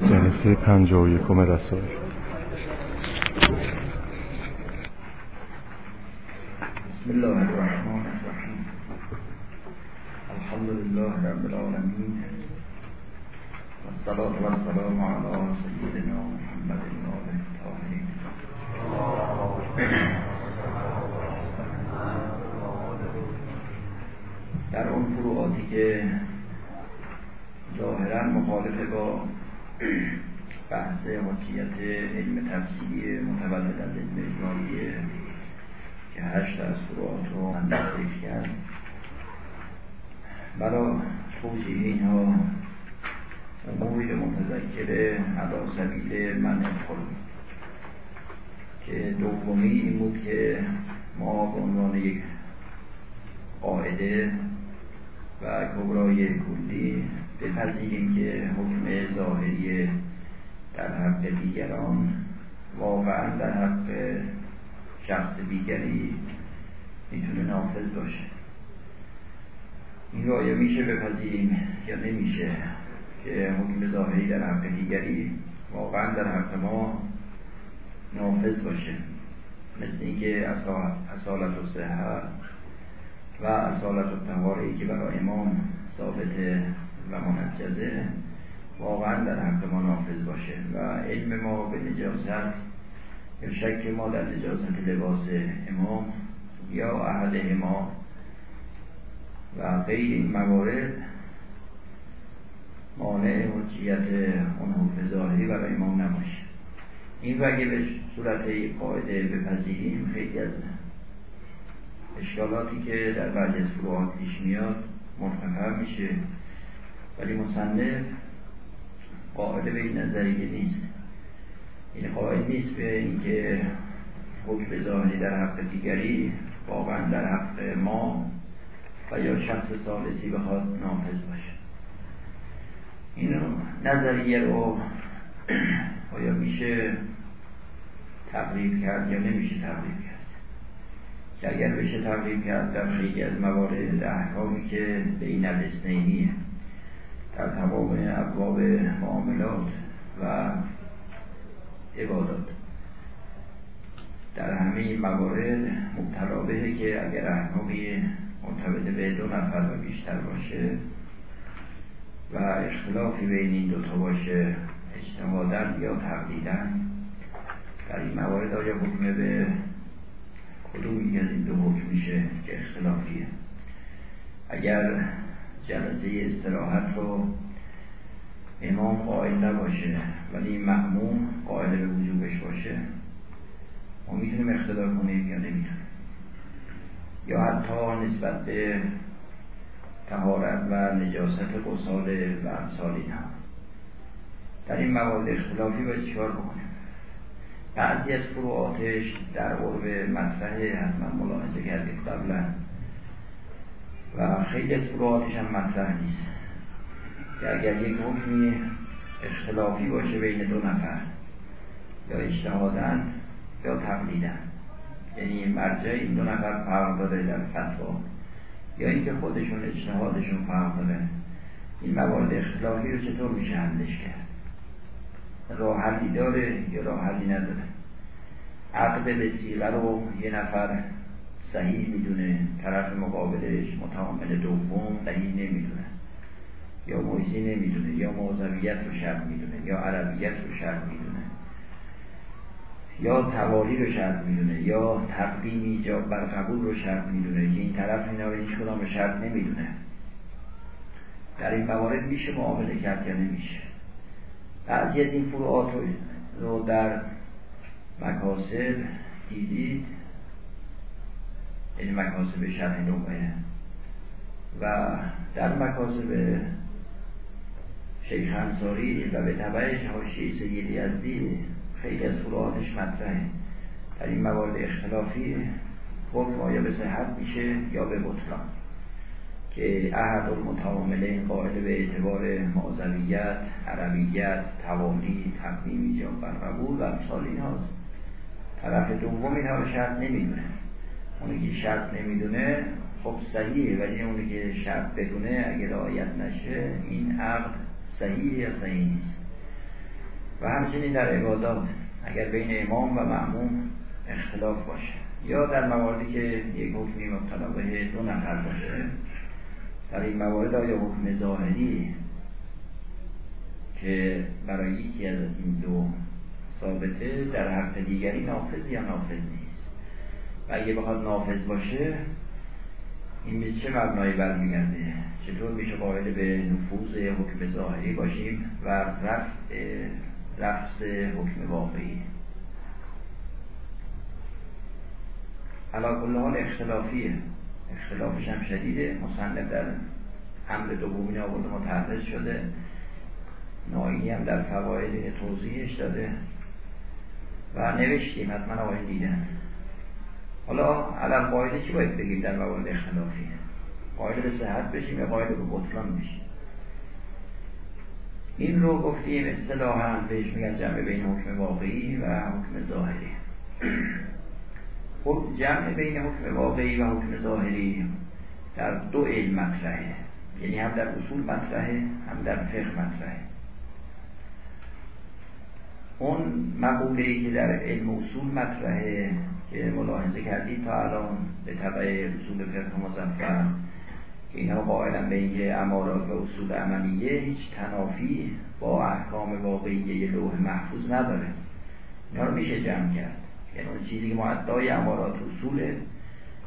جلسه پنجا و یکم رسول. بسم الله الرحمن الرحیم. الحمد لله رب العالمین. والصلاة والسلام على سیدنا محمد آله الطاهرین در اون فروعاتی که ظاهرا مخالف با بحث حکیت علم تفسیری متولد از علم اجمالیه که هشت از فروعات رو ذکر کرد. برای توضیح اینها اموری متذکر علا سبیل من خود که دومی این بود که ما به عنوان یک قاعده و کبرای کلی بپذیریم که حکم ظاهری در حق دیگران واقعا در حق شخص دیگری می‌تونه نافذ باشه. این آیا میشه بپذیریم یا نمیشه که حکم ظاهری در حق دیگری واقعا در حق ما نافذ باشه. مثل اینکه اصالت و صحت و اصالت و تهاری که برای امام ثابته و منجزه واقعا در حق ما نافذ باشه و علم ما به نجاست یا شک ما در نجاست لباس امام یا اهل ما و غیر این موارد مانع حجیت اون حکم ظاهری برای امام نباشه. این رو اگه به صورت قاعده بپذیریم خیلی از اشکالاتی که در بعضی از فروعات پیش میاد مرتفع میشه. ولی مصنف قاعده به این نظریه نیست. این قاعده نیست به اینکه حکم ظاهری در حق دیگری واقعا در حق ما و یا شخص سالسی بخواد نافذ باشه. این نظریه رو آیا میشه تقریب کرد یا نمیشه تقریب کرد؟ که اگر بشه تقریب کرد در خیلی از موارد احکامی که بین الاسنینیه در تمام ابواب معاملات و عبادات. در همه موارد مبتلا که اگر احکامی مرتبط به دو نفر و بیشتر باشه و اختلافی بین این دوتا باشه اجتماعدن یا تقلیدن در این موارد آیا حکم به کدوم از این دو حکم میشه که اختلافیه؟ اگر جلسه استراحت رو امام قائل نباشه ولی معموم قائل به وجوبش باشه. ما می‌تونیم اختلاف کنیم یا نمی‌تونیم؟ یا حتی نسبت به تهارت و نجاست قصال و امثال اینها. در این موارد اختلافی باید چیکار بکنیم؟ بعضی از فروعاتش در قرب مطرح حتما ملاحظه کردید قبلا. و خیلی از فروعاتش هم مطرح نیست. که اگر یک حکمی اختلافی باشه بین دو نفر یا اجتهادن یا تقلیدن. یعنی مرجع این دو نفر فرق داره در فتوا. یا اینکه خودشون اجتهادشون فرق داره. این موارد اختلافی رو چطور میشه حلش کرد؟ راه حلی داره یا راه حلی نداره؟ عقد به سیغه رو یه نفر صحیح می‌دونه طرف مقابلش متعامل دوم صحیح نمی‌دونه. یا مویزی نمی‌دونه یا موضویت رو شرط می‌دونه یا عربیت رو شرط می‌دونه. یا توالی رو شرط می‌دونه یا تقدیمی یا بر قبول رو شرط می‌دونه که این طرف اینا رو هیچ کدام شرط نمی‌دونه. در این موارد میشه معامله کرد یا نمیشه؟ بعضی از این فروعات رو در مکاسب دیدید. یعنی مکاسب شرح نوعه. و در مکاسب شیخ انصاری و به تبعش حاشیه سید یزدی خیلی از فروعاتش مطرحه. در این موارد اختلافی حکم آیا به صحت میشه یا به بطلان. که احد المتعاملین قائل به اعتبار معذویت عربیت توالی تقدیم یا برقبول و امثال این هاست طرف دوم این رو شرط نمی‌دونه. اونی که شرط نمی‌دونه خب صحیحه ولی اونی که شرط بدونه اگه رعایت نشه این عقد صحیح یا صحیح نیست. و همچنین در عبادات اگر بین امام و معموم اختلاف باشه یا در مواردی که یک حکمی مبتلا به دو نفر باشه در این موارد آیا حکم ظاهری که برای یکی از این دو ثابته در حق دیگری نافذ یا نافذ نیست؟ و اگه بخواد نافذ باشه این به چه مبنایی برمیگرده؟ چطور میشه قائل به نفوذ حکم ظاهری باشیم و رفع لفظ حکم واقعی؟ علا کل حال اختلافیه. اختلافش هم شدیده. مصنف در حمل دومی آورده متحرز شده. نایی هم در فواید توضیحش داده. و نوشتیم. حتما آقای دیدن. حالا علم قاعده چی باید بگیم در موارد اختلافی قاعده به صحت بشیم یا قاعده به بطلان بشیم. این رو گفتیم اصطلاحا بهش میگن جمع بین حکم واقعی و حکم ظاهری. خب جمع بین حکم واقعی و حکم ظاهری در دو علم مطرحه. یعنی هم در اصول مطرحه هم در فقه مطرحه. اون مقوله که در علم اصول مطرحه که ملاحظه کردید تا الان به طبع اصول فقه مزفر که اینها قائلا به اینکه امارات و اصول عملیه هیچ تنافی با احکام واقعی لوح محفوظ نداره. اینا رو میشه جمع کرد. یعنی اون چیزی که معدای امارات اصوله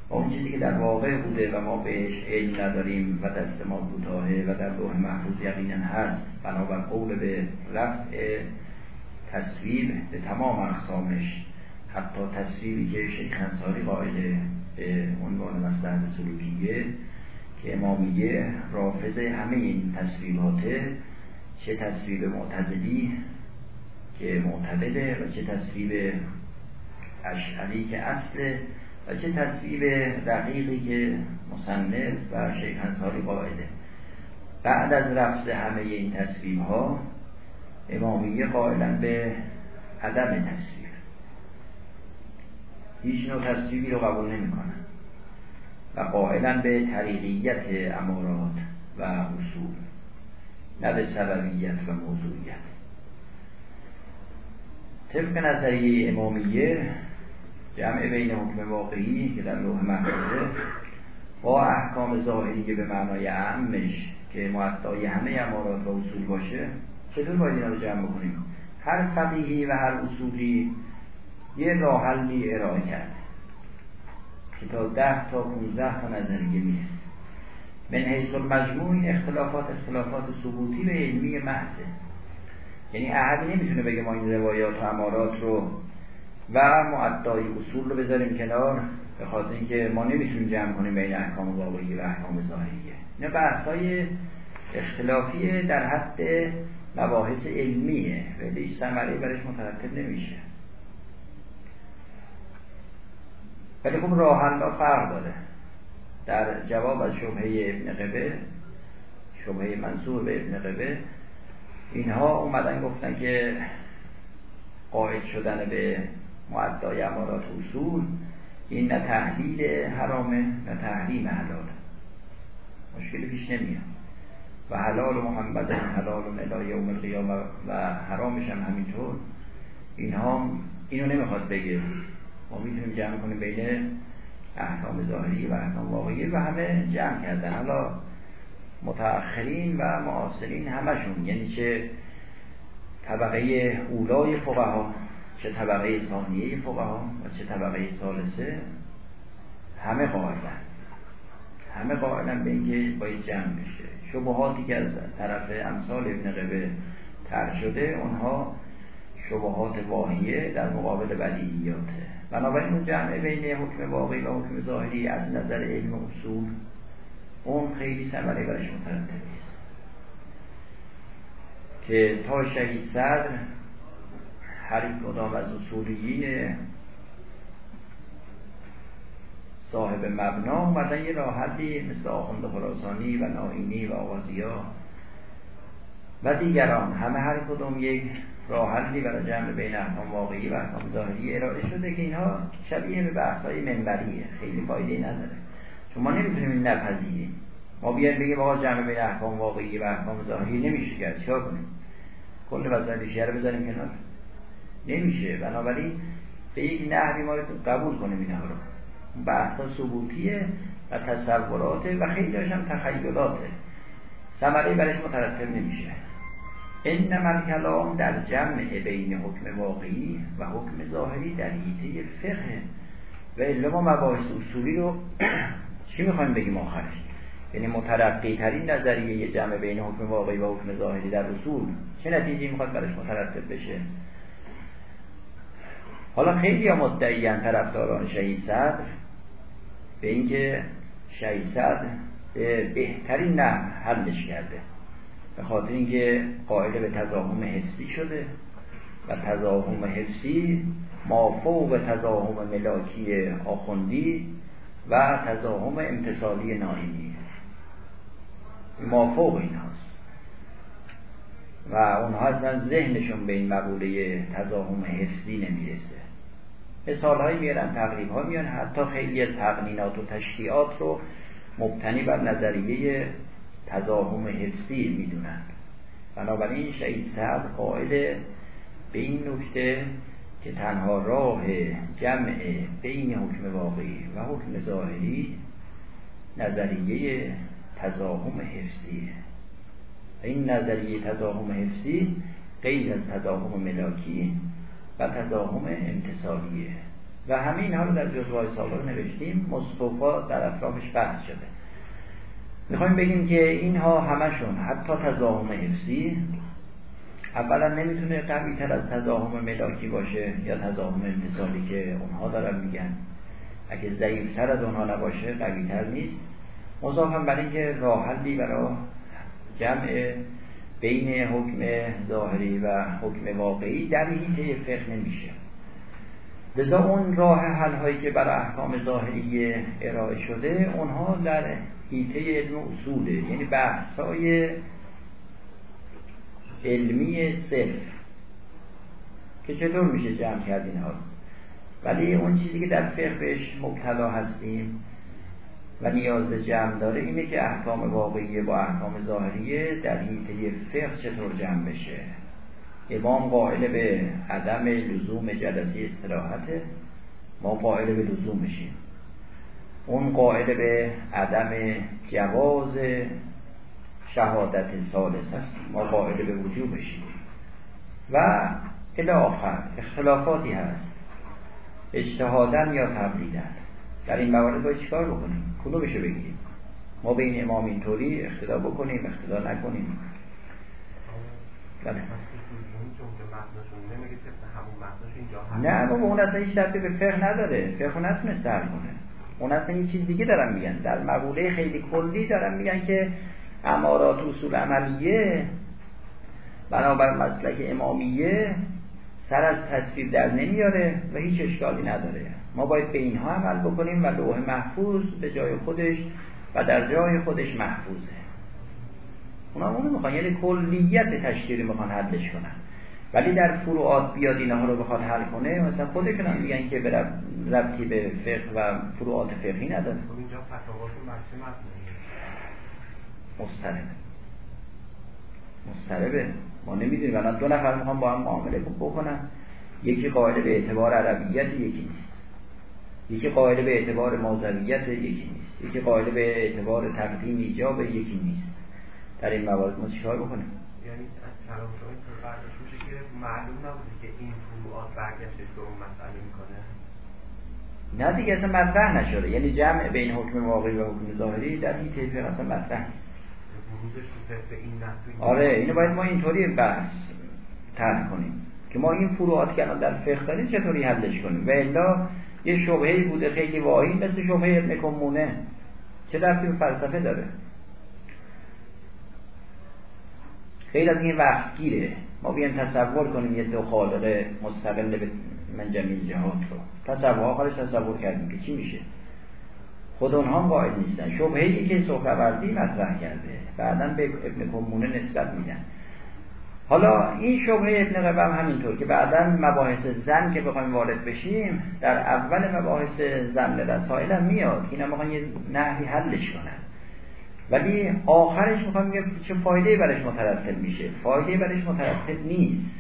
و اون چیزی که در واقع بوده و ما بهش علم نداریم و دست ما کوتاهه و در لوح محفوظ یقینا هست بنابر قول به رفع تصویر به تمام اقسامش حتی تصویری که شیخ انصاری قائل به عنوان مصلحت سلوکیه که امامیه رافض همه این تصویباته چه تصویب معتزلی که معتقده و چه تصویب اشعری که اصله و چه تصویب دقیقی که مصنف و شیخ انصاری قائله بعد از رفض همه این تصویب ها امامیه قائلا به عدم تصویب هیچ نوع تصویبی رو قبول نمی‌کنن. و قائلا به طریقیت امارات و اصول نه به سببیت و موضوعیت. طبق نظریه امامیه جمع بین حکم واقعی که در لوح محفوظه با احکام ظاهری که به معنای اعمش که معطای همه امارات و اصول باشه چطور باید اینا رو جمع بکنیم؟ هر فقیهی و هر اصولی یه راه حلی ارائه کرده که تا ده تا 15 تا نظریه نیست من حیث المجموع این اختلافات اختلافات ثبوتی و علمی محضه. یعنی احدی نمی‌تونه بگه ما این روایات و امارات رو و معدای اصول رو بذاریم کنار به خاطر اینکه ما نمی‌تونیم جمع کنیم بین احکام واقعی و احکام ظاهریه. اینا بحث های اختلافیه در حد مباحث علمیه ولی ثمره برش مترتب نمیشه. ولی خب راه فرق داره. در جواب از شبهه ابن قبه شبهه منصور به ابن قبه اینها اومدن گفتن که قاعد شدن به معدای امارات اصول این نه تحلیل حرامه نه تحریم حلاله مشکلی پیش نمیاد. و حلال محمد حلال الهی یوم القیامه و حرامش هم همینطور. اینها اینو نمی‌خواد بگه. ما می‌تونیم جمع کنیم بین احکام ظاهری و احکام واقعی و همه جمع کردن. حالا متأخرین و معاصرین همشون یعنی چه طبقه اولای فقها چه طبقه ثانیه فقها و چه طبقه ثالثه همه قائلن همه قائلن به اینکه باید جمع بشه. شبهاتی که از طرف امثال ابن قبه تر شده اونها شبهات واهیه در مقابل بدیهیاته. بنابراین اون جمع بین حکم واقعی و حکم ظاهری از نظر علم اصول اون خیلی ثمره برش مترتب نیست. که تا شهید صدر هر کدام از اصولیین صاحب مبنا اومدن یه راحتی مثل آخوند خراسانی و نائینی و آغازیا و دیگران. همه هر کدوم یک راه حلی برای جمع بین احکام واقعی و احکام ظاهری ارائه شده که اینها شبیه به بحث های منبریه خیلی فایده نداره. چون ما نمی‌تونیم این نپذیریم. ما بیایم بگیم آقا جمع بین احکام واقعی و احکام ظاهری نمیشه کرد چیکار کنیم؟ کل وسایل رو بذاریم کنار. نمیشه. بنابراین به یک نحوی ما قبول کنیم اینها رو. بحثا ثبوتیه و تصوراته و خیلی هم تخیلاته. ثمره برش مترتب نمیشه. انما کلام در جمع بین حکم واقعی و حکم ظاهری در حیطه فقه. و الا ما مباحث اصولی رو چی می‌خوایم بگیم آخرش؟ یعنی مترقی ترین نظریه جمع بین حکم واقعی و حکم ظاهری در اصول چه نتیجه می‌خواد برش مترتب بشه؟ حالا خیلی ها مدعیان طرفداران شهید صدر به اینکه شهید صدر به بهترین نه حلش کرده. به خاطر اینکه قائل به تضاهم حفظی شده و تضاهم حفظی مافوق تضاهم ملاکی آخوندی و تضاهم امتصالی نائینی مافوق این هاست و اونها اصلا ذهنشون به این مقوله تضاهم حفظی نمی‌رسه. مثال هایی میارن تقریب ها میان حتی خیلی تقنینات و تشریعات رو مبتنی بر نظریه تضاهم حفظی می‌دونن بنابراین شهید صدر قائل به این نکته که تنها راه جمع بین حکم واقعی و حکم ظاهری نظریه تضاهم حفظیه این نظریه تضاهم حفظی غیر از تضاهم ملاکی و تضاهم امتصالیه و همه اینها رو در جزوهای سابق نوشتیم. مصطفا در اطرافش بحث شده. می‌خوایم بگیم که اینها همشون حتی تضاهم حفظی اولا نمی‌تونه قوی تر از تضاهم ملاکی باشه یا تضاهم امتصالی که اونها دارن میگن. اگه ضعیفتر از اونها نباشه قوی تر نیست. مضافم برای اینکه راه حلی برای جمع بین حکم ظاهری و حکم واقعی در حیطه فقه نمیشه. لذا اون راه حل هایی که برای احکام ظاهری ارائه شده اونها در حیطه علم اصوله یعنی بحثای علمی صرف که چطور میشه جمع کرد اینها ولی اون چیزی که در فقه بهش مبتلا هستیم و نیاز به جمع داره اینه که احکام واقعی با احکام ظاهریه در حیطه فقه چطور جمع بشه. امام قائل به عدم لزوم جلسه استراحته ما قائل به لزوم بشیم اون قائل به عدم جواز شهادت سالس است. ما قائل به وجوب بشیم و الی آخر اختلافاتی هست. اجتهادن یا تبلیدن در این موارد باید چیکار بکنیم؟ کدومشو بگیریم؟ ما بین امام اینطوری اختلاف بکنیم اختلاف نکنیم. بله. نه بابا اون اصلا هیچ به فقه نداره. فقه نتونه سر کنه. اون اصلا یه چیز دیگه دارن میگن. در مقوله خیلی کلی دارن میگن که امارات اصول عملیه بنابر مسلک امامیه سر از تصویر در نمیاره و هیچ اشکالی نداره. ما باید به اینها عمل بکنیم و لوح محفوظ به جای خودش و در جای خودش محفوظه. اونا اونو می‌خوان یعنی کلیت تشکیلی می‌خوان حلش کنن. ولی در فروعات بیاد اینها رو بخواد حل کنه مثلا خودشون هم میگن که به ربطی به فقه و فروعات فقهی نداره. خب اینجا مستربه مستربه ما نمی‌دونیم. الان دو نفر می‌خوان با هم معامله بکنن یکی قائل به اعتبار عربیت یکی نیست. یکی قائل به اعتبار مازویت یکی نیست. یکی قائل به اعتبار تقدیم ایجاب یکی نیست. در این موارد ما چیکار بکنیم؟ یعنی از میشه که معلوم نبوده که این فروعات برگشتش به اون مسئله می‌کنه. نه دیگه اصلا مطرح نشده. یعنی جمع بین حکم واقعی و حکم ظاهری در این طیفه اصلا مطرح نیست. آره اینو باید ما اینطوری بحث طرح کنیم که ما این فروعات که در فقه داریم چطوری حلش کنیم؟ و الا یه شبهه بوده خیلی واهی مثل شبهه ابن کمونه چه رفتی به فلسفه داره. خیلی از این وقت گیره ما بیان تصور کنیم یه دو خالقه مستقل به من جمیل جهات رو تصور آخرش تصور کردیم که چی میشه؟ خود اونها هم قائل نیستن. شبهه ای که سخروردی مطرح کرده. بعدا به ابن کمونه نسبت میدن. حالا این شبهه ابن قبم همینطور که بعدا مباحث زن که بخوایم وارد بشیم در اول مباحث زن رسائل هم میاد. اینا می‌خوان یه نحوی حلش کنن. ولی آخرش می‌خوام میگه چه فایده برش مترتب میشه. فایده برش مترتب نیست.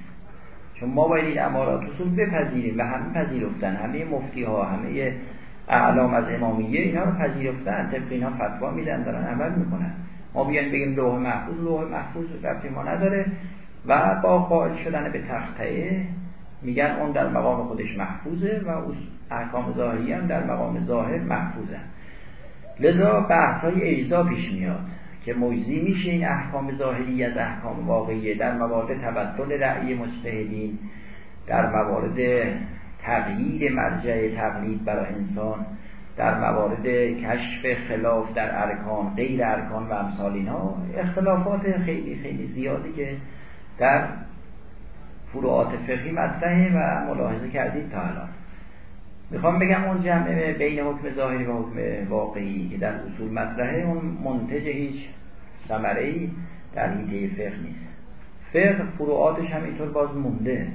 چون ما باید این امارات اصول بپذیریم و همه پذیرفتن همه مفتی ها همه اعلام از امامیه اینا رو پذیرفتن طبق اینا فتوا میدن دارن عمل می‌کنن. ما بیایم بگیم لوح محفوظ لوح محفوظ ربطی ما نداره و با قائل شدن به تخته میگن اون در مقام خودش محفوظه و احکام ظاهری هم در مقام ظاهر محفوظه لذا بحث های اجزا پیش میاد. که مجزی میشه این احکام ظاهری از احکام واقعیه در موارد تبدل رأی مجتهدین در موارد تغییر مرجع تقلید برای انسان در موارد کشف خلاف در ارکان غیر ارکان و امثال اینها اختلافات خیلی خیلی زیادی که در فروعات فقهی مطرحه و ملاحظه کردید تا الان. می‌خوام بگم اون جمع بین حکم ظاهری و حکم واقعی که در اصول مطرحه اون منتج هیچ ثمره ای در حیطه فقه نیست. فقه فروعاتش هم اینطور باز مونده.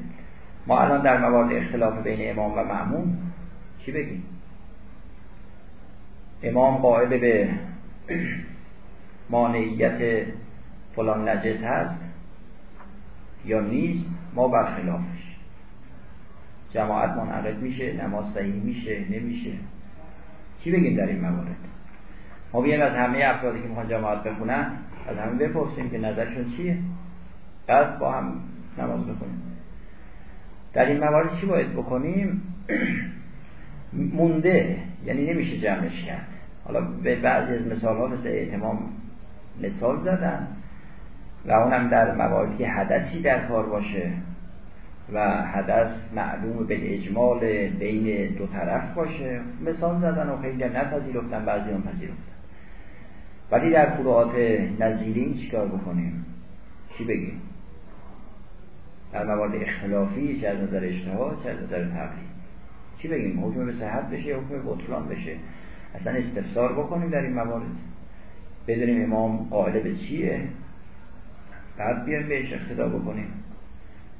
ما الان در موارد اختلاف بین امام و معموم چی بگیم؟ امام قائل به مانعیت فلان نجس هست یا نیست؟ ما برخلافش جماعت منعقد میشه نماز صحیح میشه نمیشه. چی بگیم در این موارد؟ ما بیایم از همه افرادی که می‌خوان جماعت بخونن از همه بپرسیم که نظرشون چیه؟ بعد با هم نماز بخونیم. در این موارد چی باید بکنیم؟ مونده یعنی نمیشه جمعش کرد. حالا به بعضی از مثال ها مثل اعتمام مثال زدن و اونم در مواردی که حدثی در کار باشه. و حدث معلوم به اجمال بین دو طرف باشه. مثال زدن و خیلی نپذیرفتن بعضی هم پذیرفتن. ولی در فروعات نظیرین چیکار بکنیم؟ چی بگیم؟ در موارد اختلافی چه از نظر اجتهاد چه از نظر تقلید چی بگیم؟ حکم به صحت بشه حکم بطلان بشه؟ اصلا استفسار بکنیم در این موارد. بدونیم امام قائل به چیه؟ بعد بیایم بهش اقتدا بکنیم.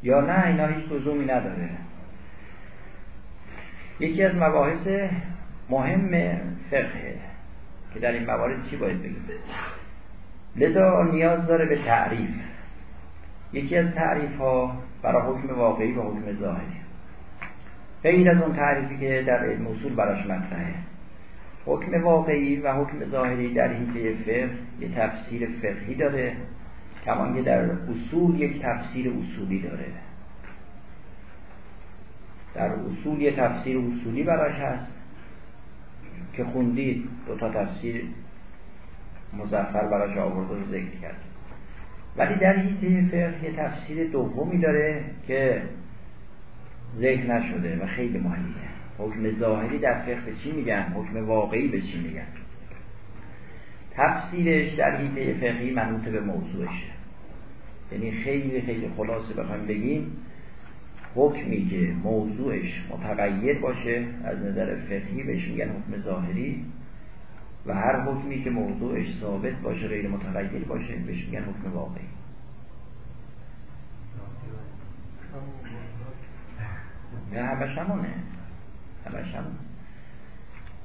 یا نه اینا هیچ لزومی نداره. یکی از مباحث مهم فقه که در این موارد چی باید بگیم؟ لذا نیاز داره به تعریف. یکی از تعریف ها برای حکم واقعی و حکم ظاهری. غیر از اون تعریفی که در علم اصول براش مطرحه. حکم واقعی و حکم ظاهری در حیطه فقه یه تفسیر فقهی داره. کمان که در اصول یک تفسیر اصولی داره. در اصول یه تفسیر اصولی براش هست که خوندید. دو تا تفسیر مزفر براش آورده رو ذکر کرد. ولی در حیطه فقه یه تفسیر دومی داره که ذکر نشده و خیلی مهمیه. حکم ظاهری در فقه به چی میگن؟ حکم واقعی به چی میگن؟ تفسیرش در حیطه فقهی منوط به موضوعشه. یعنی خیلی خیلی خلاصه بخوایم بگیم حکمی که موضوعش متغیر باشه از نظر فقهی بهش میگن حکم ظاهری. و هر حکمی که موضوعش ثابت باشه غیر متغیر باشه بهش میگن حکم واقعی. نه همش همونه. همش همونه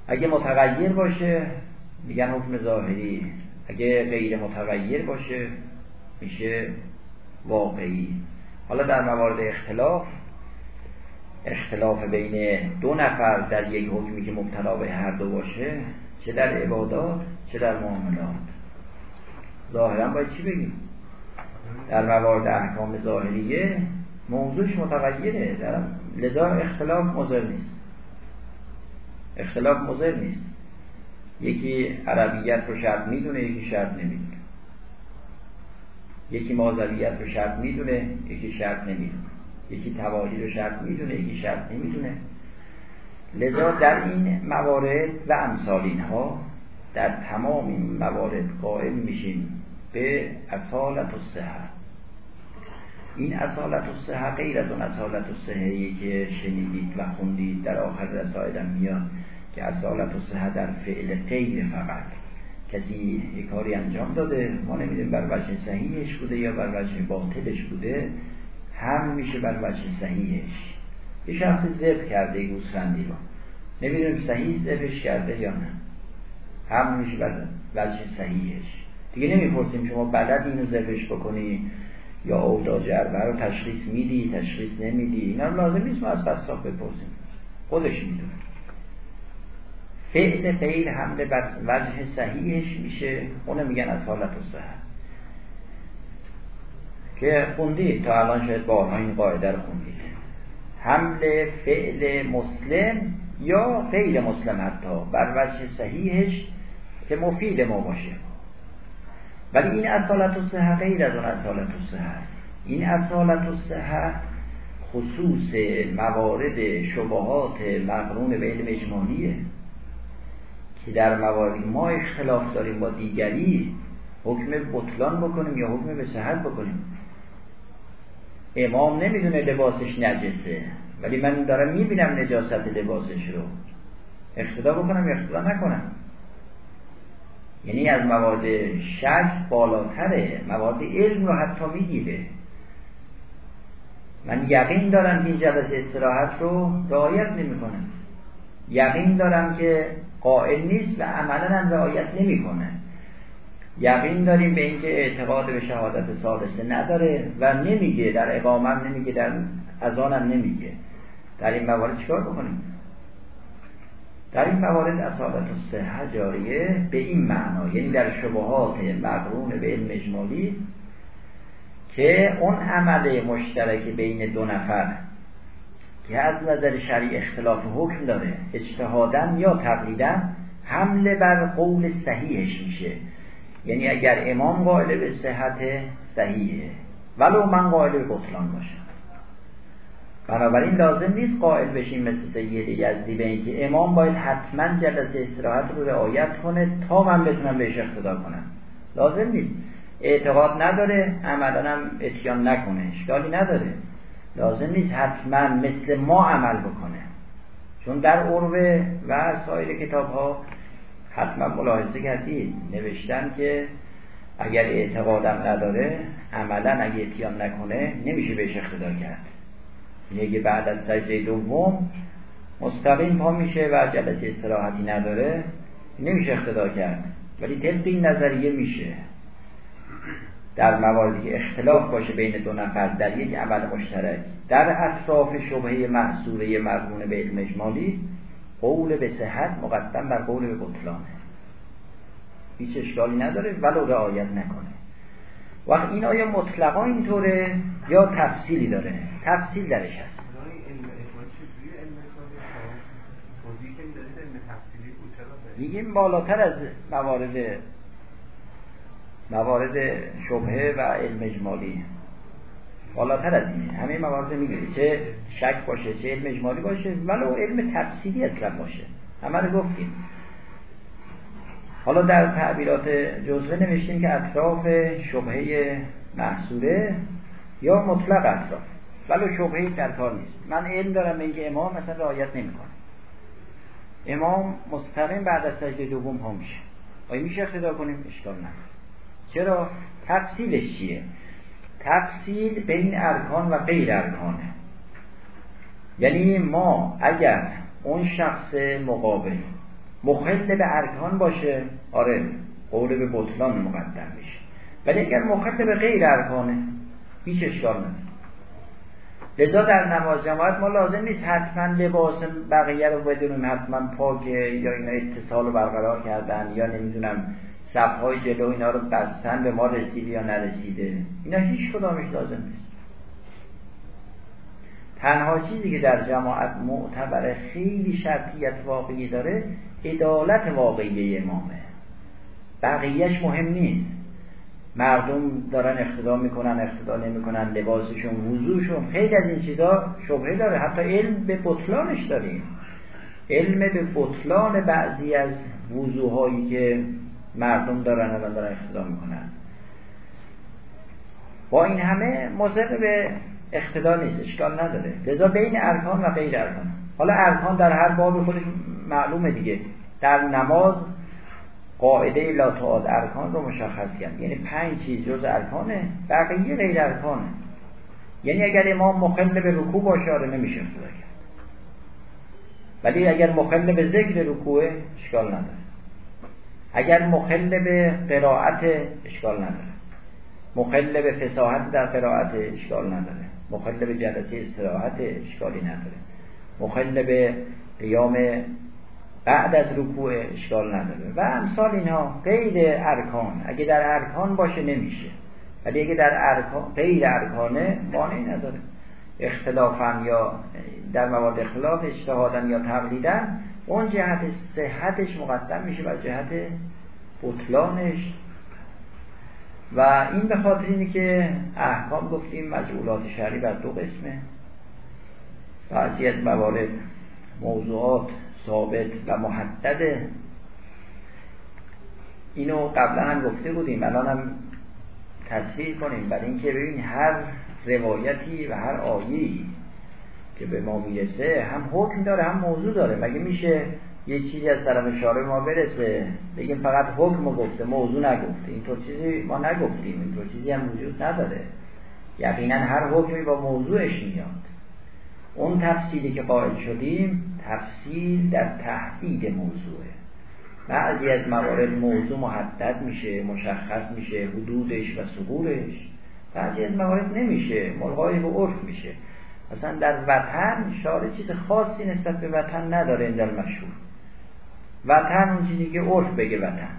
اگه متغیر باشه میگن حکم ظاهری. اگه غیر متغیر باشه میشه واقعی. حالا در موارد اختلاف اختلاف بین دو نفر در یک حکمی که مبتلا به هر دو باشه چه در عبادات چه در معاملات. ظاهرا باید چی بگیم؟ در موارد احکام ظاهریه موضوعش متغیره. در لذا اختلاف مضر نیست. اختلاف مضر نیست. یکی عربیت رو شرط می‌دونه یکی شرط نمی‌دونه. یکی مازویت رو شرط می‌دونه یکی شرط نمی‌دونه. یکی توالی رو شرط می‌دونه یکی شرط نمی‌دونه. لذا در این موارد و امثال ها در تمام این موارد قائم میشیم به اصالت صحت این اصالت صحت غیر از اون اصالت صحهی که شنیدید و خوندید در آخر رسائلم میاد که اصالت صحت در فعل غیر فقط. کسی یک کاری انجام داده ما نمی‌دونیم بر وجه صحیحش بوده یا بر وجه باطلش بوده هم میشه بر وجه صحیحش. یه شخص زب کرده گوسفندی رو نمی‌دونیم صحیح زبش کرده یا نه. هم میشه بر وجه صحیحش. دیگه نمی‌پرسیم شما بلد اینو زرش بکنی یا اوضاع جربه رو تشخیص میدی تشخیص نمیدی؟ اینا لازم نیست ما از قصاب بپرسیم. خودش می‌دونه. فعل غیر حمله بر وجه صحیحش میشه. اونو میگن از حالت و صحت. که خوندید تا الان شاید بارها این قاعده رو خوندید. حمل فعل مسلم یا غیر مسلم حتی بر وجه صحیحش که مفید ما باشه. ولی این اصالت و صحه غیر از اون اصالت و صحه این اصالت و صحه خصوص موارد شبهات مقرون به علم اجمالیه. که در مواردی ما اختلاف داریم با دیگری حکم بطلان بکنیم یا حکم به صحت بکنیم؟ امام نمی‌دونه لباسش نجسه ولی من دارم می‌بینم نجاست لباسش رو. اقتدا بکنم یا اقتدا نکنم؟ یعنی از مواد شک بالاتره مواد علم رو حتی می‌گیره. من یقین دارم که این جلسه استراحت رو رعایت نمی‌کنه. یقین دارم که قائل نیست و عملا هم رعایت نمی‌کنه. یقین داریم به اینکه اعتقاد به شهادت سالسه نداره و نمیگه در اقامم نمیگه در اذانم نمیگه. در این موارد چیکار بکنیم؟ در این موارد اصالت و جاریه به این معنا یعنی در شبهات مقرون به علم اجمالی که اون عمل مشترک بین دو نفر که از نظر شرعی اختلاف حکم داره اجتهادن یا تقلیدن حمله بر قول صحیحش میشه. یعنی اگر امام قائل به صحت صحیحه ولو من قائل به بطلان باشم. بنابراین لازم نیست قائل بشیم مثل سید یزدی به اینکه امام باید حتما جلسه استراحت رو رعایت کنه تا من بتونم بهش اقتدا کنم. لازم نیست. اعتقاد نداره عملا هم اتیان نکنه. اشکالی نداره. لازم نیست حتما مثل ما عمل بکنه. چون در عروه و سایر کتاب ها حتما ملاحظه کردید نوشتن که اگر اعتقادم نداره عملا اگه اتیان نکنه نمیشه بهش اقتدا کرد. یعنی بعد از سجده دوم مستقیم پا میشه و جلسه استراحتی نداره نمیشه اقتدا کرد. ولی طبق این نظریه میشه. در مواردی که اختلاف باشه بین دو نفر در یک عمل مشترک در اطراف شبهه محصوره مرمون به علم اجمالی قول به صحت مقدم بر قول به بطلانه هیچ اشکالی نداره ولو رعایت نکنه. وقت این آیا مطلقا اینطوره یا تفصیلی داره؟ تفصیل درش هست. میگیم بالاتر از موارد موارد شبهه و علم اجمالی. بالاتر از اینه. همه موارد می‌گیره چه شک باشه چه علم اجمالی باشه ولو علم تفصیلی اصلا باشه. همه رو گفتیم. حالا در تعبیرات جزوه نوشتیم که اطراف شبهه محصوره یا مطلق اطراف. ولو شبهه در کار نیست. من علم دارم به اینکه امام مثلا رعایت نمی‌کنه. امام مستقیم بعد از سجده دوم پا میشه. آیا میشه اقتدا کنیم؟ اشکال نداره. چرا؟ تفصیلش چیه؟ تفصیل بین ارکان و غیر ارکانه. یعنی ما اگر اون شخص مقابل مخل به ارکان باشه آره قول به بطلان مقدم میشه. ولی اگر مخل به غیر ارکانه هیچ اشکال نداره لذا در نماز جماعت ما لازم نیست حتما لباس بقیه رو بدونیم حتما پاکه یا اینا اتصال رو برقرار کردن یا نمی‌دونم صفهای جلو اینا رو بستن به ما رسیده یا نرسیده؟ اینا هیچ کدامش لازم نیست. تنها چیزی که در جماعت معتبر خیلی شرطیت واقعی داره عدالت واقعی امامه. بقیهش مهم نیست. مردم دارن اقتدا می‌کنن اقتدا نمی‌کنن لباسشون وضوشون خیلی از این چیزا شبهه داره. حتی علم به بطلانش داریم. علم به بطلان بعضی از وضوهایی که مردم دارن الان دارن اقتدا می‌کنن. با این همه مزق به اقتدا نیست اشکال نداره. لذا بین ارکان و غیر ارکان. حالا ارکان در هر باب خودش معلومه دیگه. در نماز قاعده لا تعاد ارکان رو مشخص کرد. یعنی پنج چیز جز ارکانه بقیه غیر ارکانه. یعنی اگر امام مخل به رکوع باشه آره نمیشه کرد. ولی اگر مخل به ذکر رکوعه اشکال نداره. اگر مخل به قرائت اشکال نداره. مخل به فساحت در قرائت اشکال نداره. مخل به جلسه استراحت اشکالی نداره. مخل به قیام بعد از رکوع اشکال نداره. و امثال اینها غیر ارکان. اگه در ارکان باشه نمیشه. ولی اگه در ارکان غیر ارکانه مانعی نداره. اختلافا یا در مواد اختلاف اجتهادن یا تقلیدن اون جهت صحتش مقدم میشه و جهت بطلانش. و این به خاطر اینه که احکام گفتیم مجعولات شرعی بر دو قسمه. بعضی از موارد موضوعات ثابت و محدده. اینو قبلا هم گفته بودیم الان هم تصحیح کنیم. برای اینکه ببین هر روایتی و هر آیی که به ما می‌رسه هم حکم داره هم موضوع داره. مگه میشه یه چیزی از طرف شارع ما برسه؟ بگیم فقط حکم گفته موضوع نگفته. اینطور چیزی ما نگفتیم اینطور چیزی هم وجود نداره. یقینا هر حکمی با موضوعش میاد. اون تفصیلی که قائل شدیم تفصیل در تهدید موضوعه. بعضی از موارد موضوع محدد میشه مشخص میشه حدودش و سقورش بعضی از موارد نمیشه ملغای به عرف میشه. مثلا در وطن شارع چیز خاصی نسبت به وطن نداره این مشهور. وطن اون چیزی که عرف بگه وطن.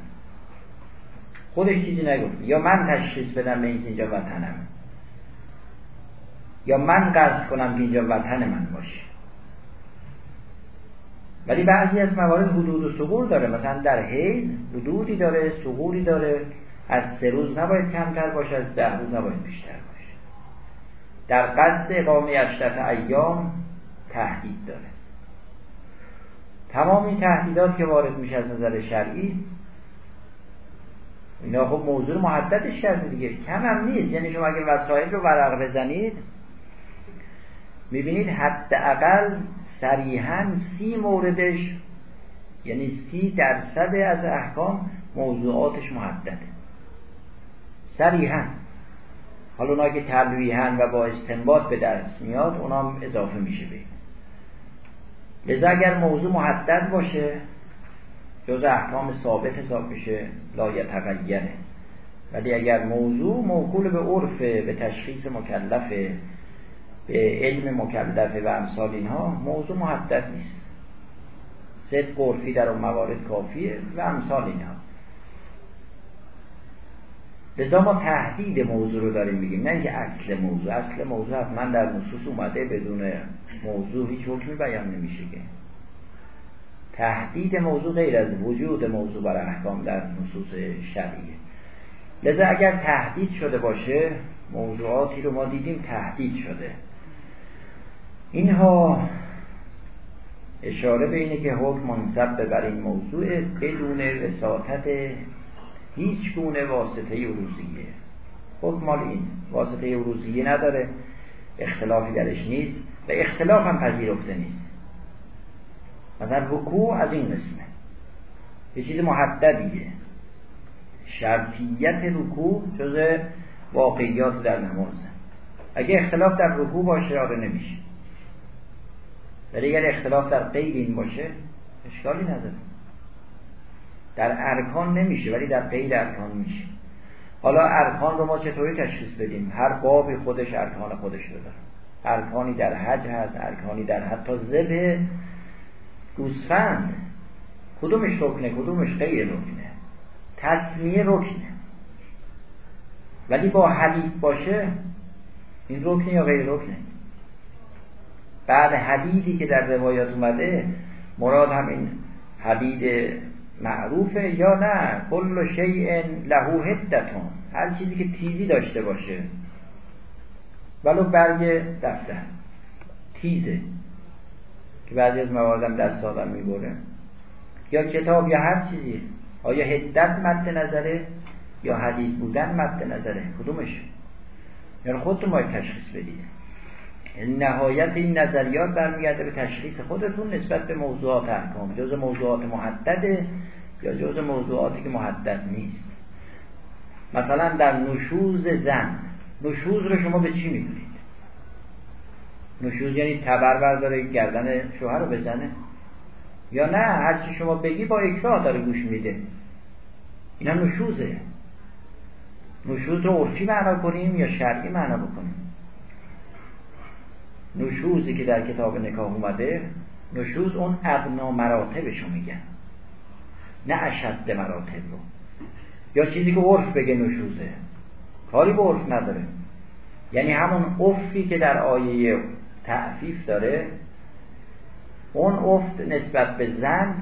خودش چیزی نگفت. یا من تشخیص بدم به اینجا وطنم. یا من قصد کنم که اینجا وطن من باشه. ولی بعضی از موارد حدود و سقور داره. مثلا در حیل حدودی داره سقوری داره. از سه روز نباید کمتر باشه از ده روز نباید بیشتر در قصد اقامه اشرف ایام تهدید داره. تمام این تهدیدات که وارد میشه از نظر شرعی اینا خب موضوع محددش کرده دیگه. کم هم نیست. یعنی شما اگر وسایل رو ورق بزنید می‌بینید حداقل صریحا سی موردش یعنی سی درصد از احکام موضوعاتش محدده. صریحا. حالا اونا که تلویحا و با استنباط به دست میاد اونا اضافه میشه به لذا اگر موضوع محدد باشه جز احکام ثابت حساب بشه لا ولی اگر موضوع موکول به عرفه به تشخیص مکلفه به علم مکلفه و امثال اینها موضوع محدد نیست. صدق عرفی در اون موارد کافیه و امثال اینها. لذا ما تهدید موضوع رو داریم میگیم نه اینکه اصل موضوع. اصل موضوع من در نصوص اومده بدون موضوع هیچ حکمی بیان نمیشه که. تهدید موضوع غیر از وجود موضوع بر احکام در نصوص شرعیه. لذا اگر تهدید شده باشه موضوعاتی رو ما دیدیم تهدید شده. اینها اشاره به اینه که حکم منصب بر این موضوع بدون وساطت هیچ گونه واسطه روزیه حکم مال این واسطه روزیه نداره اختلافی درش نیست و اختلاف هم پذیرفته نیست. مثلا رکوع از این قسمه یه چیز محددیه. شرطیت رکوع جز واقعیات در نمازه اگه اختلاف در رکوع باشه آره نمیشه. ولی اگر اختلاف در غیر این باشه اشکالی نداره. در ارکان نمیشه ولی در غیر ارکان میشه. حالا ارکان رو ما چطوری تشخیص بدیم؟ هر بابی خودش ارکان خودش رو داره. ارکانی در حج هست ارکانی در حتی زبه گوسفند. کدومش رکنه کدومش غیر رکنه؟ تصمیه رکنه. ولی با حدید باشه این رکنه یا غیر رکنه؟ بعد حدیدی که در روایات اومده مراد همین حدید معروفه یا نه کل شیء له هدتون هر چیزی که تیزی داشته باشه. ولو برگ دفتر. تیزه. که بعضی از مواردم دست آدم می‌بره. یا کتاب یا هر چیزی. آیا هدت مد نظره؟ یا حدید بودن مد نظره؟ کدومش؟ یعنی خودتون باید تشخیص بدید. نهایت این نظریات برمیگرده به تشخیص خودتون نسبت به موضوعات احکام جز موضوعات محدده یا جز موضوعاتی که محدد نیست. مثلا در نشوز زن نشوز رو شما به چی می‌دونید؟ نشوز یعنی تبر برداره گردن شوهر رو بزنه؟ یا نه هرچی شما بگی با اکراه داره گوش میده. اینا نشوزه. نشوز رو عرفی معنا کنیم یا شرعی معنا بکنیم؟ نشوزی که در کتاب نکاح اومده نشوز اون ابنا مراتبشو میگن نه اشد مراتب رو. یا چیزی که عرف بگه نشوزه. کاری به عرف نداره. یعنی همون افی که در آیه تعفیف داره اون افت نسبت به زن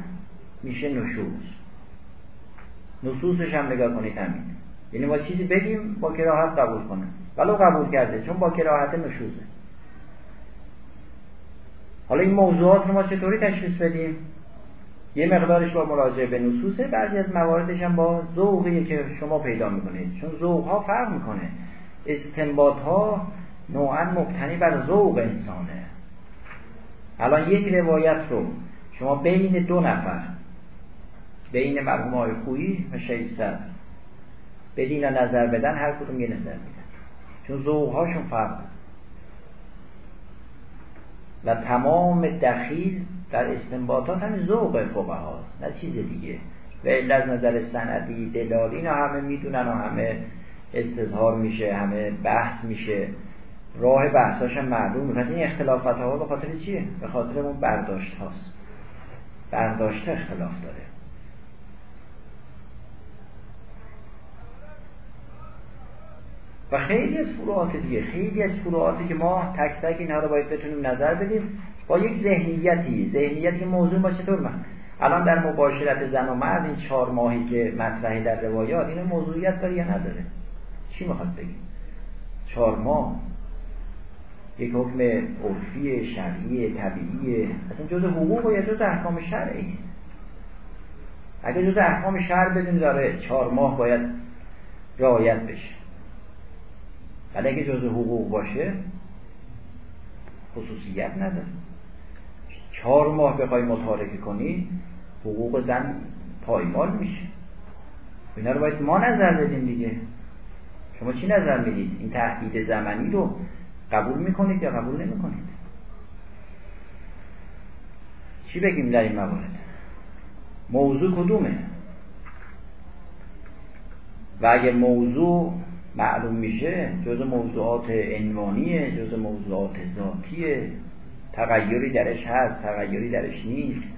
میشه نشوز. نصوصش هم نگاه کنید همین. یعنی ما چیزی بگیم با کراهت قبول کنه. ولو قبول کرده چون با کراهت نشوزه. حالا این موضوعات رو ما چطوری تشخیص بدیم؟ یه مقدارش با مراجعه به نصوصه بعضی از مواردش هم با ذوقی که شما پیدا می‌کنید. چون ذوق ها فرق می‌کنه. استنباط ها نوعا مبتنی بر ذوق انسانه. الان یک روایت رو شما بین دو نفر بین مرحوم های خویی و شیستر بدین نظر بدن هر کدوم یه نظر میدن چون ذوق هاشون فرق. و تمام دخیل در استنباطات هم ذوق فقه هاست نه چیز دیگه. و از نظر سندی دلال اینا همه می‌دونن و همه استظهار میشه همه بحث میشه. راه بحثاش هم معلوم پس این اختلافات ها به خاطر چیه؟ به خاطر اون برداشت هاست برداشت اختلاف داره. و خیلی از فروعات دیگه خیلی از فروعاتی که ما تک تک اینها رو باید بتونیم نظر بدیم با یک ذهنیتی ذهنیتی موضوع ما چطور من الان در مباشرت زن و مرد این چهار ماهی که مطرحی در روایات این موضوعیت داره یا نداره؟ چی می‌خواد بگیم چهار ماه. یک حکم عرفی شرعی طبیعی اصلا جز حقوق یا جز احکام شرعی اگه جز احکام شرع بدون داره چهار ماه باید رعایت بشه. ولی اگه جز حقوق باشه خصوصیت نداره. چهار ماه بخوای متارکه کنی حقوق زن پایمال میشه. اینا رو باید ما نظر بدیم دیگه. شما چی نظر می‌دید؟ این تهدید زمانی رو قبول می‌کنید یا قبول نمی‌کنید؟ چی بگیم در این موارد؟ موضوع کدومه؟ و اگه موضوع معلوم میشه جز موضوعات عنوانیه جز موضوعات ذاتیه. تغییری درش هست تغییری درش نیست.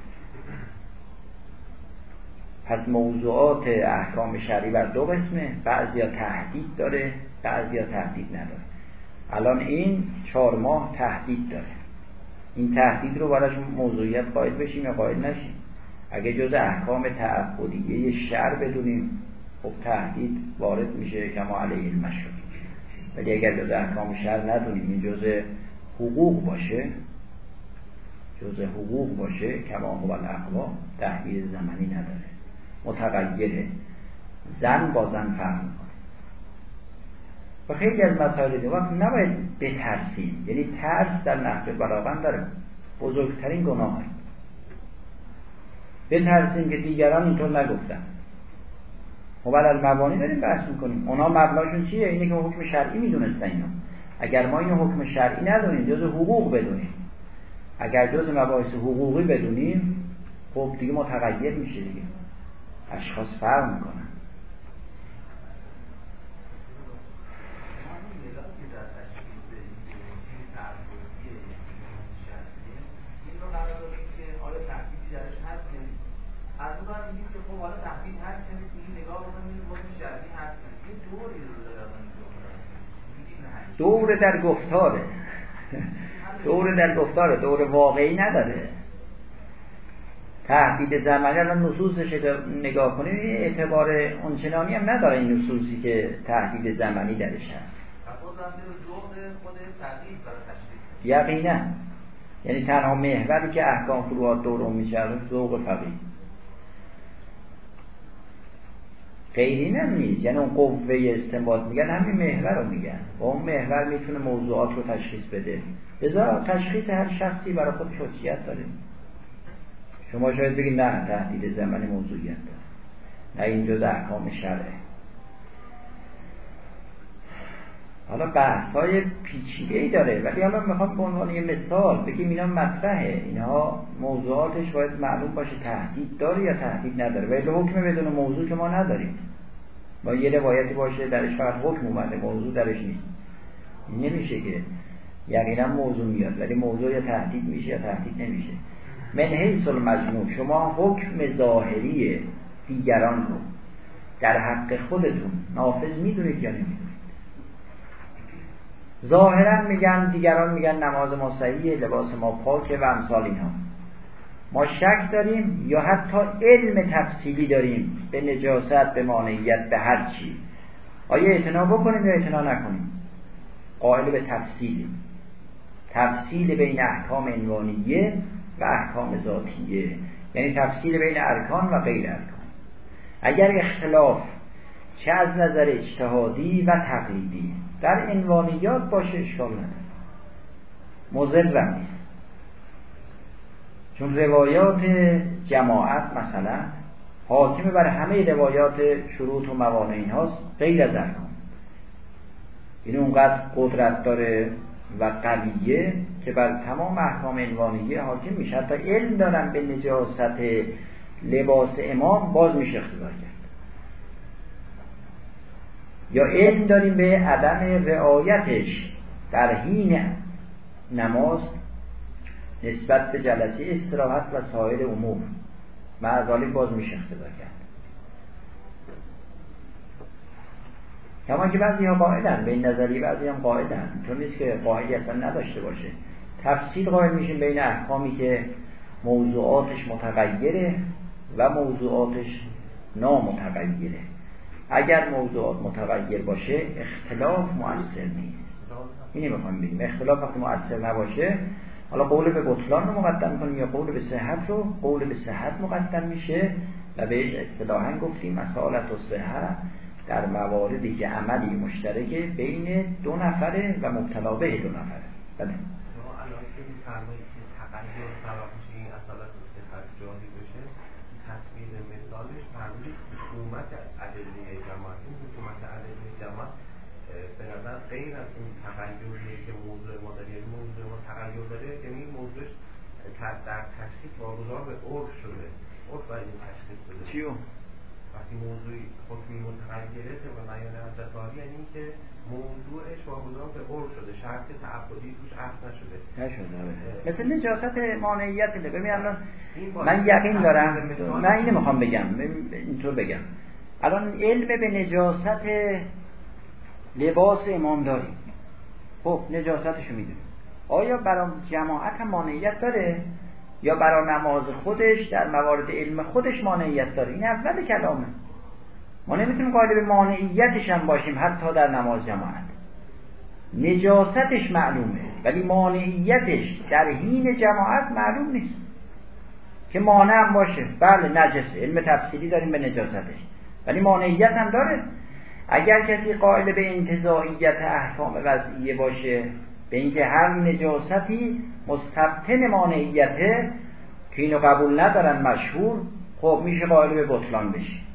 پس موضوعات احکام شرعی بر دو قسمه بعضیا تهدید داره بعضیا تهدید نداره. الان این چهار ماه تهدید داره. این تهدید رو براش موضوعیت قائل بشیم یا قائل نشیم؟ اگه جز احکام تعبدیه شر بدونیم خب تهدید وارد میشه کما علیه المشروع ولی اگر جز احکام شر ندونیم این جز حقوق باشه جز حقوق باشه کما هو الاقوا تهدید زمانی نداره. متغیره. زن با زن فرق می‌کنه. و خیلی از مسائل دیگه. وقت نباید بترسیم یعنی ترس در نهج براغن داره. بزرگترین گناه. بترسیم که دیگران اینطور نگفتن. و بعد از مبانی داریم بحث می‌کنیم. اونا مبناشون چیه؟ اینه که حکم شرعی می‌دونستن اینو اگر ما اینو حکم شرعی ندونیم جز حقوق بدونیم. اگر جز مباحث حقوقی بدونیم خب دیگه متغیر میشه دیگه. اشخاص فرق می‌کنن. از اون که خب حالا تحقیق هست که میگیم نگاه بکنیم حکم شرعی هست یه دوری رو دور در گفتاره. دور در گفتاره دور واقعی نداره. تهدید زمانی الان نصوصش نگاه کنیم اعتبار اونچنانی هم نداره این نصوصی که تهدید زمانی درش هست. یقینا. یعنی تنها محوری که احکام فروعات دور میشه ذوق فقیه. غیری نیست یعنی اون قوه استنباط میگن همین محور رو میگن. و اون محور می‌تونه موضوعات رو تشخیص بده. لذا تشخیص هر شخصی برای خودش حجیت داره شما شاید بگید نه تهدید زمانی موضوعیت داره. نه این جز احکام شرعه. حالا بحث های پیچیده ای داره. ولی حالا می‌خوام به عنوان یه مثال بگیم اینا مطرحه. اینها موضوعاتش باید معلوم باشه تهدید داره یا تهدید نداره. ولی حکم بدون موضوع که ما نداریم. با یه روایتی باشه درش فقط حکم اومده موضوع درش نیست. نمیشه که یقینا موضوع میاد ولی موضوع یا تهدید میشه یا تهدید نمیشه. من حیث المجموع. شما حکم ظاهری دیگران رو در حق خودتون نافذ می‌دونید یا نمی‌دونید؟ ظاهرا میگن دیگران میگن نماز ما صحیحه لباس ما پاکه و امثال اینها. ما شک داریم یا حتی علم تفصیلی داریم به نجاست به مانعیت به هر چی. آیا اعتنا بکنیم یا اعتنا نکنیم؟ قائل به تفصیلیم. تفصیل بین احکام عنوانیه و احکام ذاتیه. یعنی تفصیل بین ارکان و غیر ارکان. اگر اختلاف چه از نظر اجتهادی و تقلیدی؟ در عنوانیات باشه اشکال نداره. مزل نیست. چون روایات جماعت مثلا حاکم بر همه روایات شروط و موانع این هاست غیر از ارکان این یعنی اونقدر قدرت داره و قویه که بر تمام احکام عنوانیه حاکم میشه. حتی علم دارن به نجاست لباس امام باز میشه اختبار کرد. یا علم داریم به عدم رعایتش در حین نماز نسبت به جلسه استراحت و سایر امور. معذالی باز میشه اختبار کرد. کما که بعضی ها قاعدن به این نظری بعضی هم قاعدن. چون نیست که قاعدی اصلا نداشته باشه. تفصیل قائل میشیم بین احکامی که موضوعاتش متغیره و موضوعاتش نامتغیره. اگر موضوعات متغیر باشه اختلاف مؤثر نیست. اینی می‌خوام بگیم اختلاف وقتی مؤثر نباشه حالا قول به بطلان رو مقدم کنیم یا قول به صحت رو؟ قول به صحت مقدم میشه و بهش اصطلاحا گفتیم مسالت و صحت در مواردی که عملی مشترکه بین دو نفره و مبتلا به دو نفره. بله. حکومت ادله جماعت این حکومت ادله جماعت به نظر غیر از اون تغییری که موضوع ما داره یعنی موضوع ما تغییر داره یعنی موضوعش در تشخیص واگذار به عرف شده. عرف باید این تشخیص بده؟ وقتی موضوعی حکمی متغیره طبق بیان حضرت یعنی که موضوعش واگذار به عرف شده شرط تعبدی توش عقد نشده. نشده آره. مثل نجاست مانعیت ببین الان من یقین دارم. من اینو می‌خوام بگم. اینطور بگم. الان علم به نجاست لباس امام داریم. خب نجاستشو می‌دونیم. آیا برای جماعت هم مانعیت داره؟ یا برای نماز خودش در موارد علم خودش مانعیت داره. این اول کلامه. ما نمی‌تونیم قائل به مانعیتش هم باشیم حتی در نماز جماعت. نجاستش معلومه ولی مانعیتش در حین جماعت معلوم نیست. که مانع هم باشه. بله نجسه علم تفصیلی داریم به نجاستش. ولی مانعیت هم داره. اگر کسی قائل به انتظاییت احکام وضعیه باشه به اینکه هر نجاستی مستبتن مانعیته که اینو قبول ندارن مشهور خب میشه قائل به بطلان بشه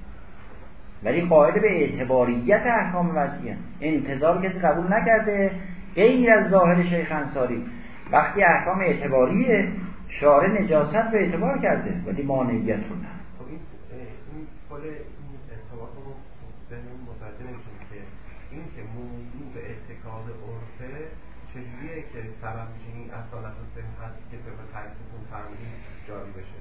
ولی قائل به اعتباریت احکام وضعیه. انتظار کسی قبول نکرده غیر از ظاهر شیخ انصاری. وقتی احکام اعتباریه شارع نجاست رو اعتبار کرده ولی مانعیت رو نه. خب این که موضوع به اتکاد عرفه چجوریه که سبب میشه این اصالت و صحت که به تحقیقتون فرمودین جاری بشه.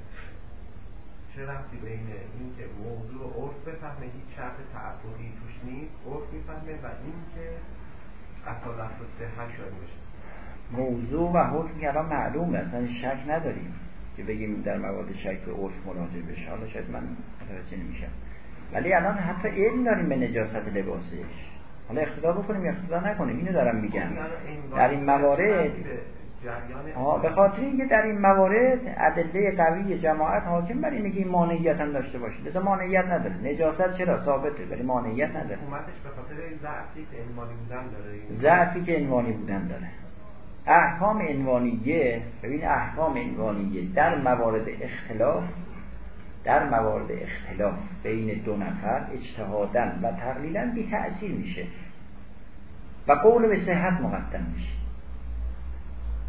چه رفتی بین این که موضوع عرف بفهمه؟ هیچ شرط تعبدی توش نیست عرف می‌فهمه و این که اصالت و صحت جاری بشه. موضوع و حکم که الان معلومه اصلا شک نداریم که بگیم در موارد شک به عرف مراجع بشه. حالا شاید من متوجه نمیشم. ولی الان حتی علم داریم به نجاست لباسش. حالا اقتدا بکنیم یا اقتدا نکنیم اینو دارم میگم. در این موارد به خاطر اینکه در این موارد ادله قوی جماعت حاکم بر اینه که این مانعیت هم داشته باشه. لذا مانعیت نداره. نجاست چرا؟ ثابته ولی مانعیت نداره. به خاطر ضعفی که عنوانی بودن داره. ضعفی که عنوانی بودن داره. احکام عنوانیه ببین احکام عنوانیه در موارد اختلاف در موارد اختلاف بین دو نفر اجتهادن و تقلیلا بی تأثیر میشه و قول به صحت مقدم میشه.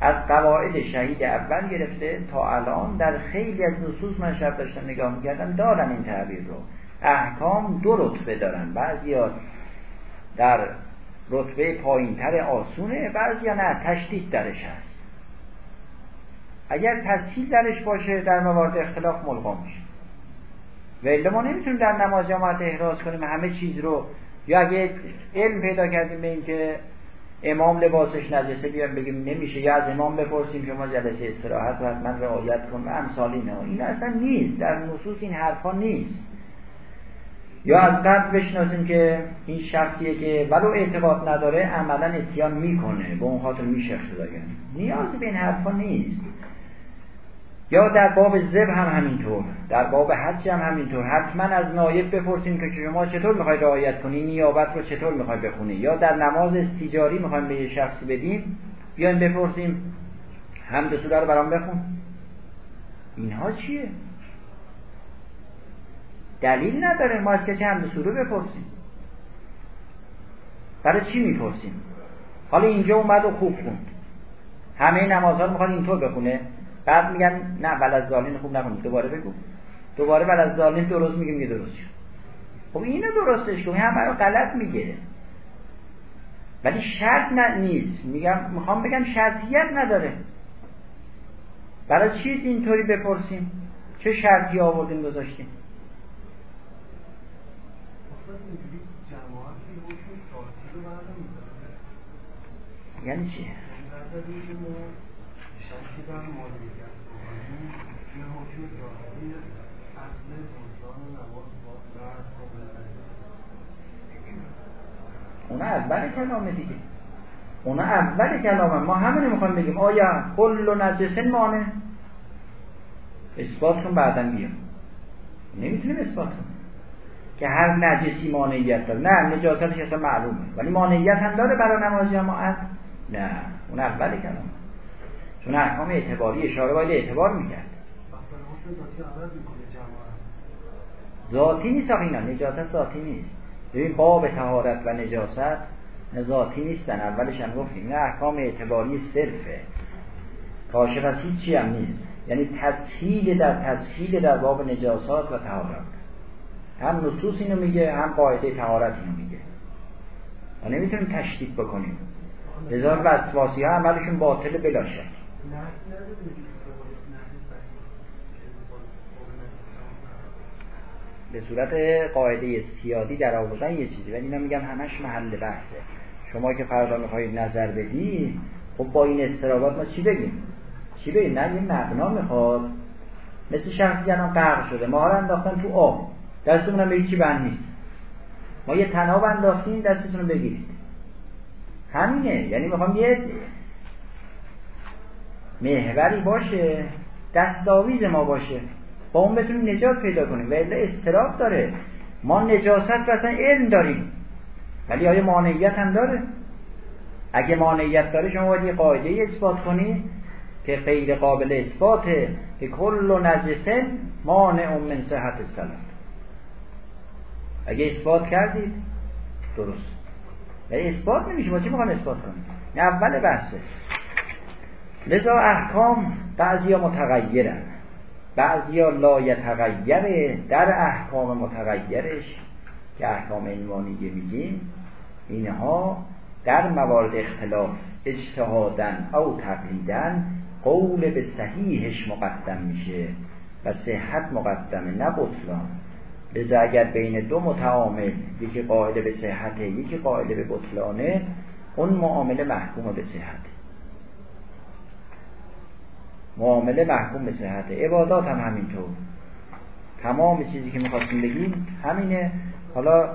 از قواعد شهید اول گرفته تا الان در خیلی از نصوص من شب داشتم نگاه می‌کردم دارن این تعبیر رو. احکام دو رتبه دارن. بعضی در رتبه پایینتر آسونه بعضی نه تشدید درش هست. اگر تسهیل درش باشه در موارد اختلاف ملغا میشه. و ما نمی‌تونیم در نماز جماعت احراز کنیم همه چیز رو. یا اگه علم پیدا کردیم به اینکه امام لباسش نجسه بیان بگیم نمیشه یا از امام بپرسیم شما جلسه استراحت و حتما رعایت کن و امثال اینا این اصلا نیست در نصوص این حرفا نیست. یا از قبل بشناسیم که این شخصیه که ولو اعتقاد نداره عملا اتیان می‌کنه به اون خاطر میشه نیازی به این حرفا نیست. یا در باب زب هم همینطور در باب حج هم همینطور. حتما از نایب بپرسیم که شما چطور می‌خوای رعایت کنی نیابت رو چطور می‌خوای بخونی یا در نماز استیجاری می‌خوایم به یه شخصی بدیم بیایم بپرسیم حمد سوره رو برام بخون. اینها چیه؟ دلیل نداره ما از کسی حمد سوره بپرسیم. برای چی می‌پرسیم؟ حالا اینجا اومد و خوب خوند. همه نمازها رو می‌خواد اینطور بخونه. بعد میگن نه از زالین خوب نکنید دوباره بگو. دوباره از زالین درست میگه میگه درست شد؟ خب اینو درستش کن. همه رو غلط میگه. ولی شرط نه نیست. میگم می‌خوام بگم شرطیت نداره. برای چی اینطوری بپرسیم؟ چه شرطی آوردیم گذاشتیم؟ یعنی چی؟ اونا اول کلامه دیگه. اونا اول کلامه. ما همینو می‌خوایم بگیم آیا کل نجسه مانه؟ اثبات کن بعدا بیام نمی‌تونیم اثبات کنیم. که هر نجسی مانعیت داره. نه نجاستش اصلا معلومه. ولی مانعیت هم داره برای نماز جماعت. نه اون اول کلامه. چون احکام اعتباری اشاره باید اعتبار می‌کرد. ذاتی نیست آخه اینا. نجاست ذاتی نیست. ببین باب تهارت و نجاست ذاتی نیستن. اولش هم گفتیم نه احکام اعتباری صرفه. کاشف از هیچی هم نیست. یعنی تسهیل در تسهیل در باب نجاسات و تهارت هم نصوص اینو میگه هم قاعده تهارت اینو میگه. ما نمی‌تونیم تشدید بکنیم. لذا وسواسی ها عملشون باطل بلا شک. به صورت قاعده استیادی در آوردن یه چیزی. ولی اینا میگم همش محل بحثه. شما که فردا می‌خواید نظر بدی خب با این استرابات ما چی بگیم؟ چی بگیم؟ نه یه مبنا می‌خواد. مثل شخصی الان غرق شده ما رو انداختن تو آب. دستمون به هیچی بند نیست. ما یه تناب انداختیم دستتون رو بگیرید. همینه. یعنی می‌خوام یه محوری باشه دستاویز ما باشه. با اون بتونیم نجات پیدا کنیم و الا داره. ما نجاست و اصلا علم داریم. ولی آیا مانعیت هم داره؟ اگه مانعیت داره شما باید یه قاعده اثبات کنی که غیر قابل اثباته. که کل نجسه مانع من صحت السلام اگه اثبات کردید درست. ولی اثبات نمیشه. با چی می‌خوام اثبات کنیم؟ اول بحثه. لذا احکام بعضی متغیرن. بعضی لا یتغیره در احکام متغیرش که احکام عنوانیه میگیم اینها در موارد اختلاف اجتهادن او تقلیدن قول به صحیحش مقدم میشه و صحت مقدمه نه بطلان. لذا اگر بین دو متعامل یکی قائل به صحته یکی قائل به بطلانه اون معامله محکوم به صحته. معامله محکوم به صحت. عبادات هم همینطور. تمام چیزی که می‌خواستیم بگیم همینه. حالا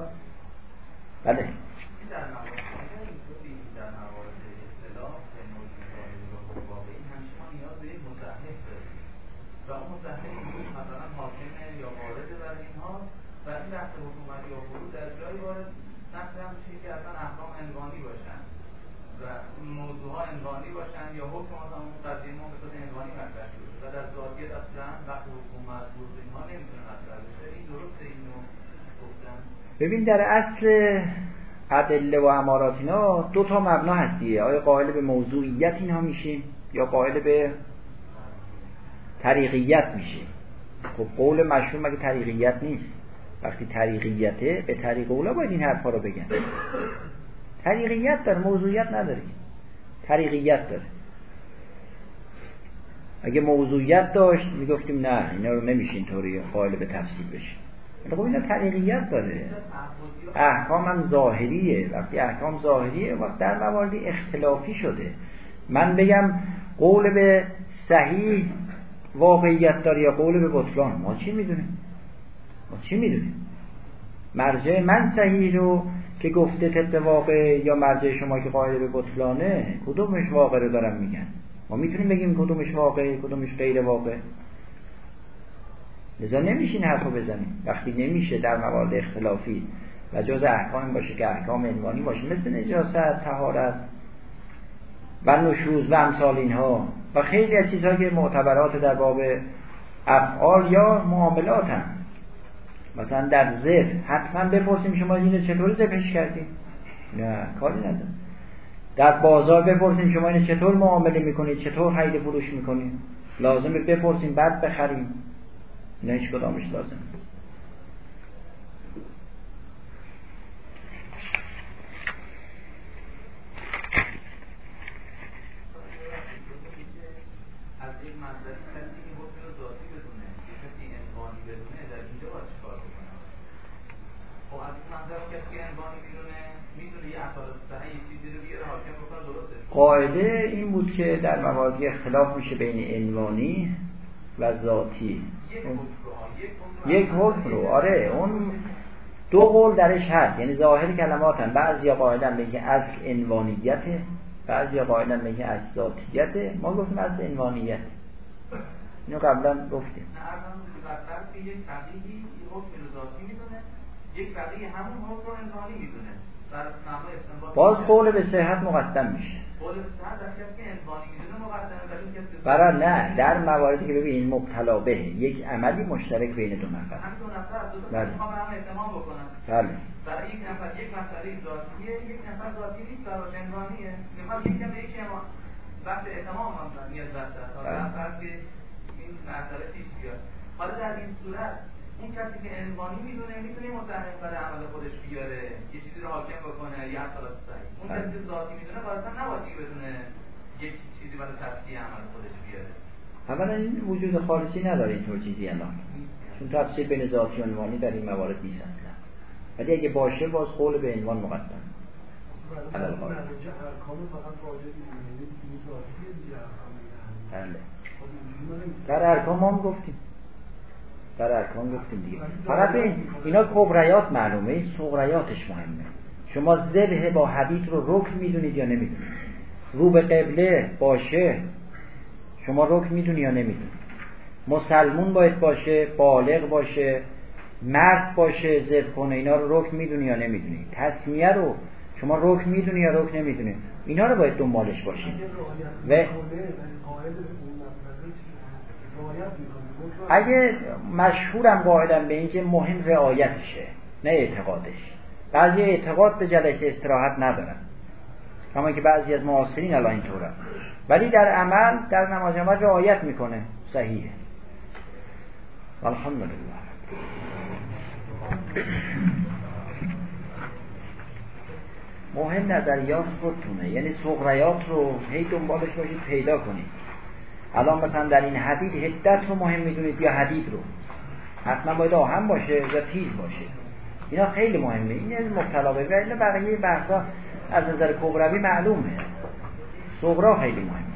بله. ببین در اصل ادله و امارات اینا دو تا مبنا هستیه. آیا قائل به موضوعیت اینها میشیم یا قائل به طریقیت میشیم؟ خب قول مشهور مگه طریقیت نیست؟ وقتی طریقیته به طریق اولا باید این حرفا رو بگن. طریقیت داره موضوعیت نداره. طریقیت داره. اگه موضوعیت داشت می‌گفتیم نه اینا رو نمیشه اینطوری قائل به تفسیر بشه خب اینا طریقیت داره. احکام هم ظاهریه. وقتی احکام ظاهریه وقت در مواردی اختلافی شده. من بگم قول به صحیح واقعیت داره یا قول به بطلان؟ ما چی می‌دونیم؟ ما چی می‌دونیم؟ مرجع من صحیح رو که گفته طبق واقع یا مرجع شما که قائل به بطلانه کدومش واقع رو دارم میگن؟ ما می‌تونیم بگیم کدومش واقع کدومش غیر واقع؟ لذا نمیشه این حرفو بزنیم وقتی نمیشه در موارد اختلافی و جز احکام باشه که احکام عنوانی باشه مثل نجاست تهارت و نشوز و امثال اینها و خیلی از چیزها که معتبرات در باب افعال یا معاملات هم مثلا در زف حتما بپرسیم شما اینو چطور زفش کردیم نه کاری ندارم. در بازار بپرسیم شما اینو چطور معامله می‌کنید؟ چطور خرید فروش می‌کنید؟ لازمه بپرسیم بعد بخریم. نه هیچ کدامش لازم قاعده این بود که در مواردی اختلاف میشه بین عنوانی و ذاتی. یک حکم رو آره اون دو قول درش هست. یعنی ظاهر کلمات هم بعضی قاعدن به اصل عنوانیته بعضی قاعدن به اصل ذاتیته ما گفتیم اصل عنوانیت اینو قبلا گفتیم. یک بقیه همون حکم رو عنوانی می‌دونه. باز قول به صحت مقدم میشه. برای نه در مواردی که ببین مبتلا به یک عملی مشترک بین دو نفر. بله. بله. برای یک نفر یک مسئله ذاتیه یک نفر ذاتی نیست براش عنوانیه می‌خواد یک کم یک بحث اتمام هم نیاز بحث که این مسئله پیش بیاد. حالا در این صورت اون کسی که عنوانی می‌دونه می‌تونه متهم برای عمل خودش بیاره یه چیزی رو حاکم بکنه یا اصالات صحیح اون بله. کسی که ذاتی می‌دونه باید نباید بدونه یه چیزی برای تفسیر عمل خودش بیاره. اولا این وجود خارجی نداره اینطور چیزی الان. چون تفسیر بین ذاتی و عنوانی در این موارد نیست اصلا. ولی اگه باشه باز قول به عنوان مقدم. بله. در ارکام هم گفتیم. در ارکان گفتیم دیگه. فقط این اینا کبریات معلومه این صغریاتش مهمه. شما زبه با حدید رو رکن می‌دونید یا نمی‌دونید؟ رو به قبله باشه. شما رکن می‌دونی یا نمی‌دونید مسلمون باید باشه بالغ باشه مرد باشه زب کنه. اینا رو رکن می‌دونی یا نمی‌دونی؟ تصمیه رو شما رکن می‌دونی یا رکن نمی‌دونی؟ اینا رو باید دنبالش باشید و اگه مشهورم قاعدم به اینکه مهم رعایتشه نه اعتقادش. بعضی اعتقاد به جلسه استراحت ندارن. کما که بعضی از معاصرین الان اینطورن ولی در عمل در نماز جماعت رعایت می‌کنه. صحیحه. الحمدلله. مهم نظریات خودتونه یعنی صغریات رو هی دنبالش باشید پیدا کنید. الان مثلا در این حدید هدت رو مهم می‌دونید یا حدید رو. حتما باید آهن باشه یا تیز باشه. اینا خیلی مهمه. این از به بقیه بحثا از نظر کبروی معلومه. صغرا خیلی مهمه.